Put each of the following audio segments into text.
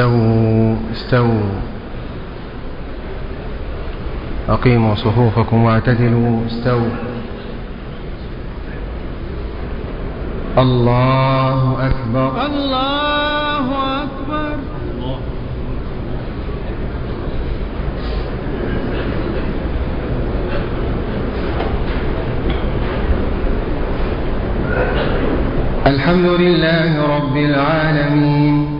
استووا استووا. أقيموا صفوفكم واعتدلوا استووا. الله أكبر. الله أكبر. الحمد لله رب العالمين.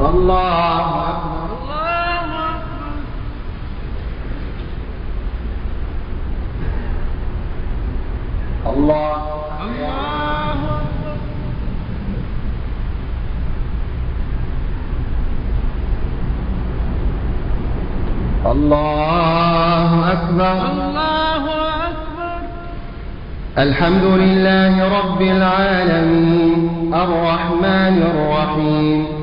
الله أكبر. الله أكبر. الله الله الله أكبر الله أكبر الحمد لله رب العالمين. الرحمن الرحيم.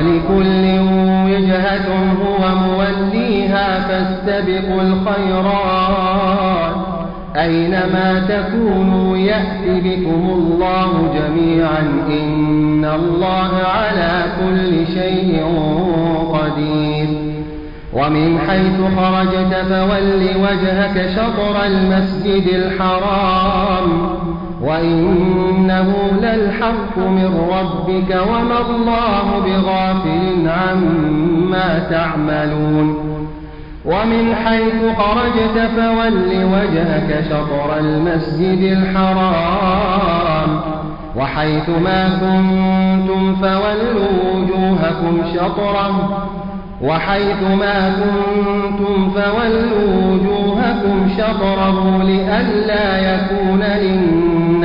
ولكل وجهة هو موليها فاستبقوا الخيرات. أينما تكونوا يأت بكم الله جميعا إن الله على كل شيء قدير. ومن حيث خرجت فول وجهك شطر المسجد الحرام. وإنه للحق من ربك وما الله بغافل عما تعملون ومن حيث خرجت فول وجهك شطر المسجد الحرام وحيث ما كنتم فولوا وجوهكم شطره وحيث ما كنتم فولوا وجوهكم شطره لئلا يكون للناس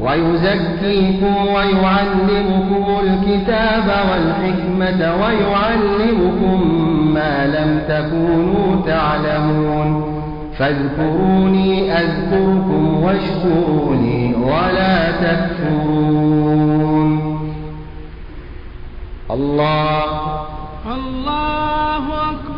ويزكيكم ويعلمكم الكتاب والحكمة ويعلمكم ما لم تكونوا تعلمون. فاذكروني أذكركم واشكروا لي ولا تكفرون. الله. الله أكبر.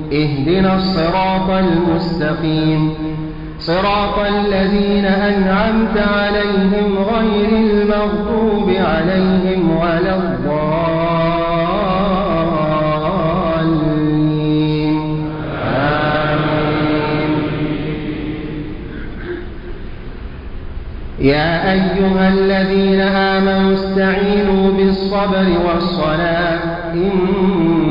اهدنا الصراط المستقيم. صراط الذين أنعمت عليهم غير المغضوب عليهم ولا الضالين. آمين. يا أيها الذين آمنوا استعينوا بالصبر والصلاة. إن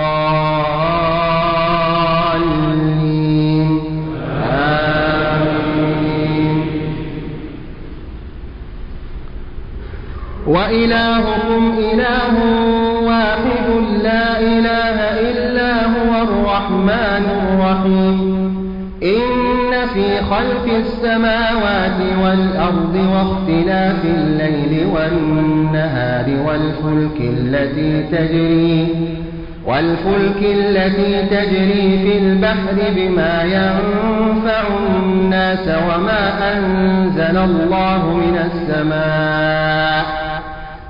وإلهكم إله واحد لا إله إلا هو الرحمن الرحيم. إن في خلق السماوات والأرض واختلاف الليل والنهار والفلك التي تجري والفلك التي تجري في البحر بما ينفع الناس وما أنزل الله من السماء.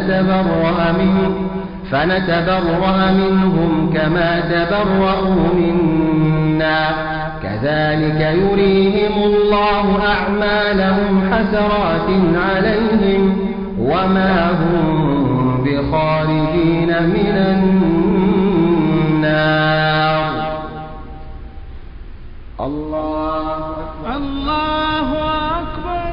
فنتبرأ منهم فنتبرأ منهم كما تبرأوا منا. كذلك يريهم الله أعمالهم حسرات عليهم وما هم بخارجين من النار. الله أكبر. الله أكبر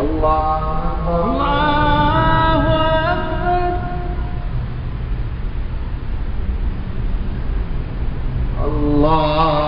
الله الله أكبر الله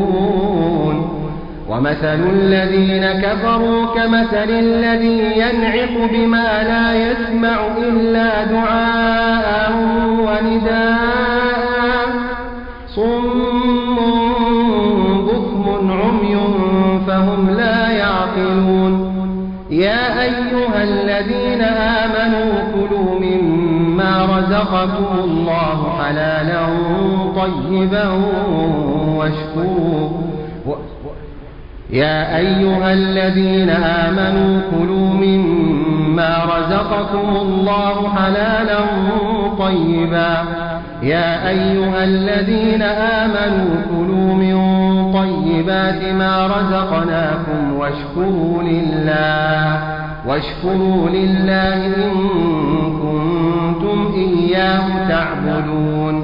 ومثل الذين كفروا كمثل الذي ينعق بما لا يسمع إلا دعاء ونداء. صم بكم عمي فهم لا يعقلون. يا أيها الذين آمنوا كلوا مما رزقكم الله حلالا طيبا واشكروا يا أيها الذين آمنوا كلوا مما رزقكم الله حلالا طيبا. يا أيها الذين آمنوا كلوا من طيبات ما رزقناكم واشكروا لله واشكروا لله إن كنتم إياه تعبدون.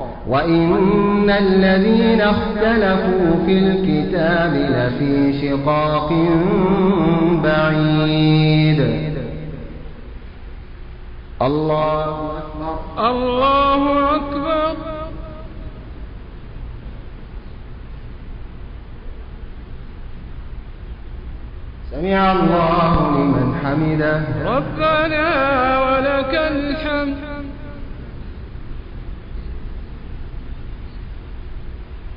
وإن الذين اختلفوا في الكتاب لفي شقاق بعيد. الله أكبر. الله أكبر. سمع الله لمن حمده. ربنا ولك الحمد.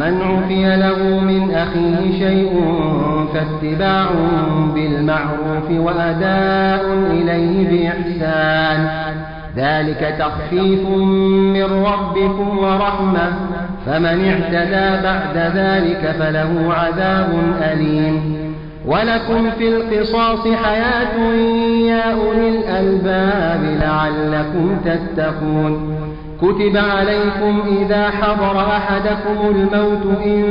فمن عفي له من أخيه شيء فاتباع بالمعروف وأداء إليه بإحسان. ذلك تخفيف من ربكم ورحمة. فمن اعتدى بعد ذلك فله عذاب أليم. ولكم في القصاص حياة يا أولي الألباب لعلكم تتقون. كتب عليكم إذا حضر أحدكم الموت إن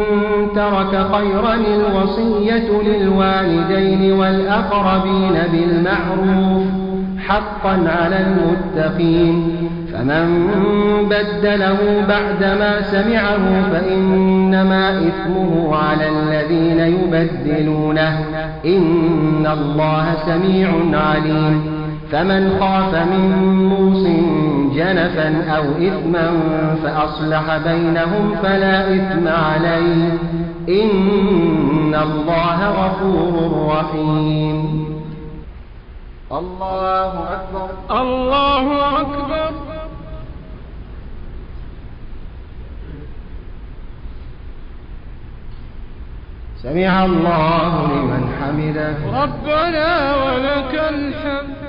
ترك خيرا الوصية للوالدين والأقربين بالمعروف حقا على المتقين فمن بدله بعدما سمعه فإنما إثمه على الذين يبدلونه إن الله سميع عليم فمن خاف من موص جنفا أو إثما فأصلح بينهم فلا إثم عليه. إن الله غفور رحيم. الله أكبر. الله أكبر. سمع الله لمن حمده. ربنا ولك الحمد.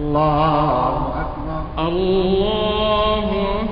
الله أكبر. الله أكبر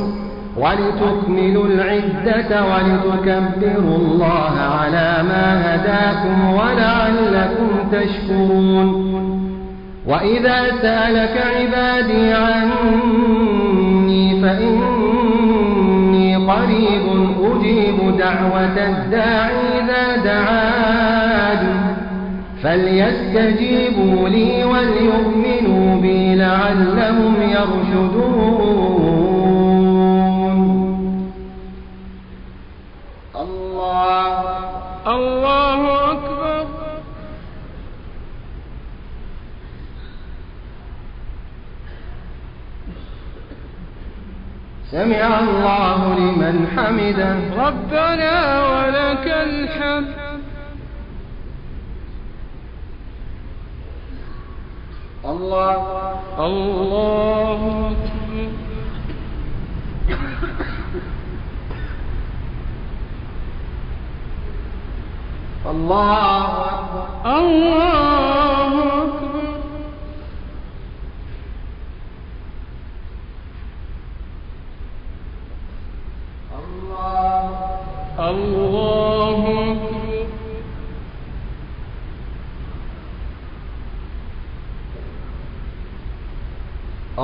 ولتكملوا العدة ولتكبروا الله على ما هداكم ولعلكم تشكرون. وإذا سألك عبادي عني فإني قريب أجيب دعوة الداعي إذا دعان فليستجيبوا لي وليؤمنوا بي لعلهم يرشدون. ربنا ولك الحمد. الله. الله. الله. الله أكبر الله الله أكبر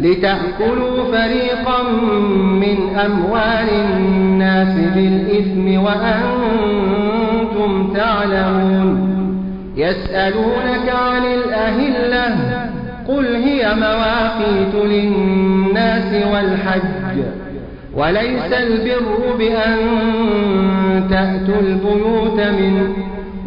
لتأكلوا فريقا من أموال الناس بالإثم وأنتم تعلمون. يسألونك عن الأهلة قل هي مواقيت للناس والحج. وليس البر بأن تأتوا البيوت من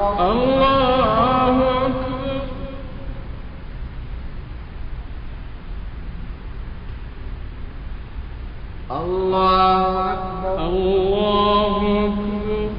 الله أكبر الله أكبر الله أكبر الله أكبر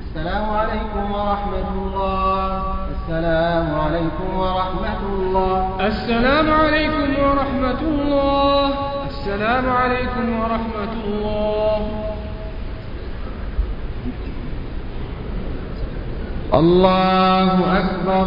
السلام عليكم ورحمة الله السلام عليكم ورحمة الله السلام عليكم ورحمة الله السلام عليكم ورحمة الله الله أكبر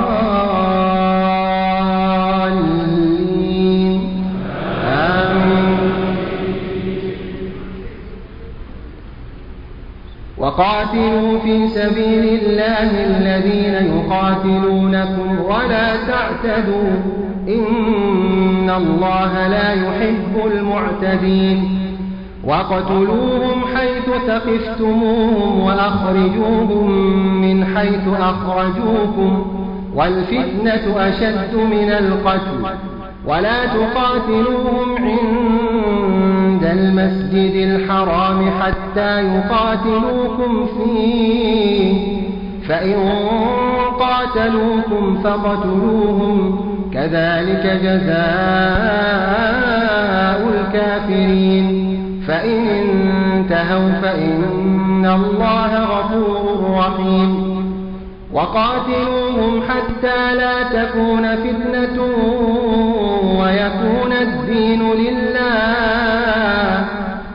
وقاتلوا في سبيل الله الذين يقاتلونكم ولا تعتدوا. إن الله لا يحب المعتدين. وقتلوهم حيث ثقفتموهم وأخرجوهم من حيث أخرجوكم والفتنة أشد من القتل. ولا تقاتلوهم عند المسجد الحرام حتى يقاتلوكم فيه. فإن قاتلوكم فقتلوهم كذلك جزاء الكافرين. فإن انتهوا فإن الله غفور رحيم. وقاتلوهم حتى لا تكون فتنة ويكون الدين لله.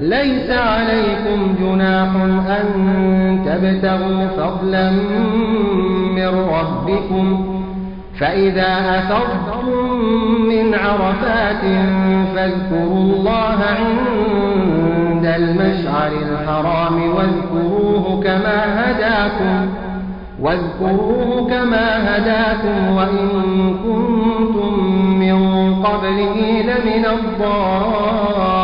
ليس عليكم جناح أن تبتغوا فضلا من ربكم فإذا أفضتم من عرفات فاذكروا الله عند المشعر الحرام واذكروه كما هداكم واذكروه كما هداكم وإن كنتم من قبله لمن الضالين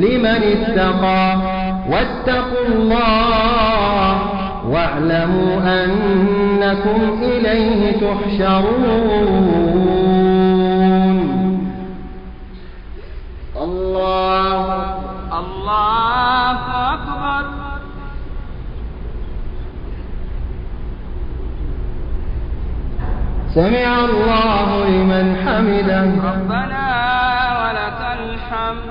لمن اتقى واتقوا الله واعلموا أنكم إليه تحشرون. الله الله أكبر. سمع الله لمن حمده. ربنا ولك الحمد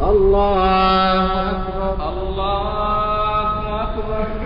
الله أكبر. الله أكبر.